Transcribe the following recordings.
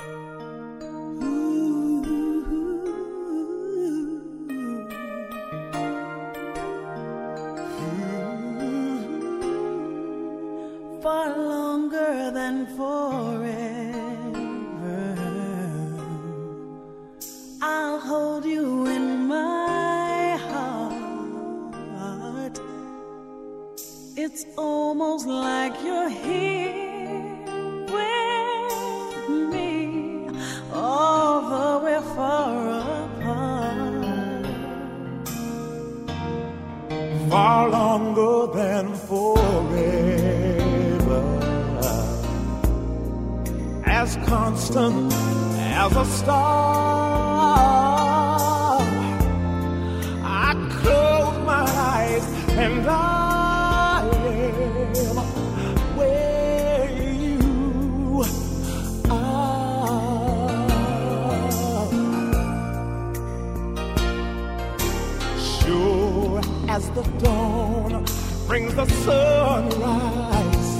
far longer than forever. I'll hold you in my heart. It's almost like you're here far longer than forever, as constant as a star. As the dawn brings the sunrise,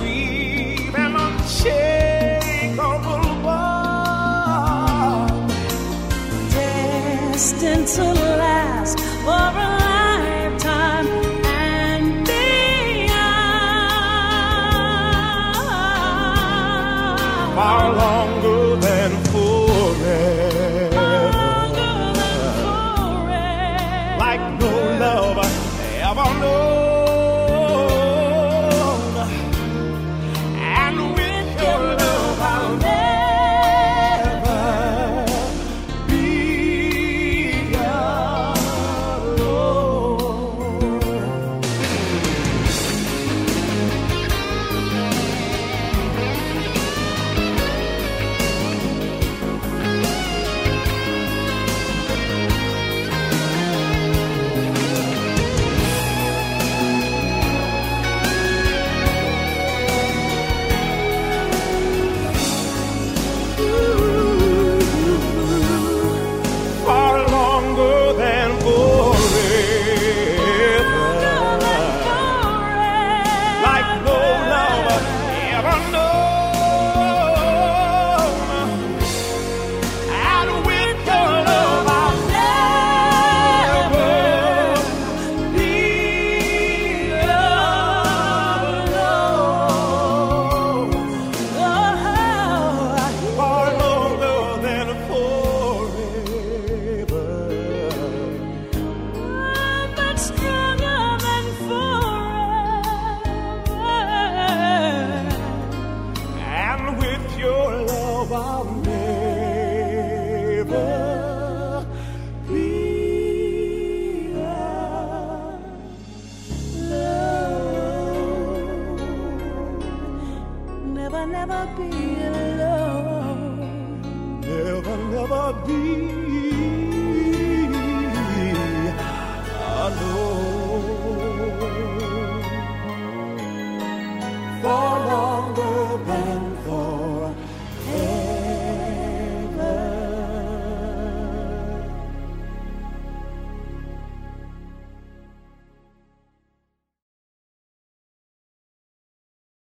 we've an unshakable bond. destined to last for a lifetime and beyond. Far longer than forever, like no love ever known. Never, be alone. Never, never be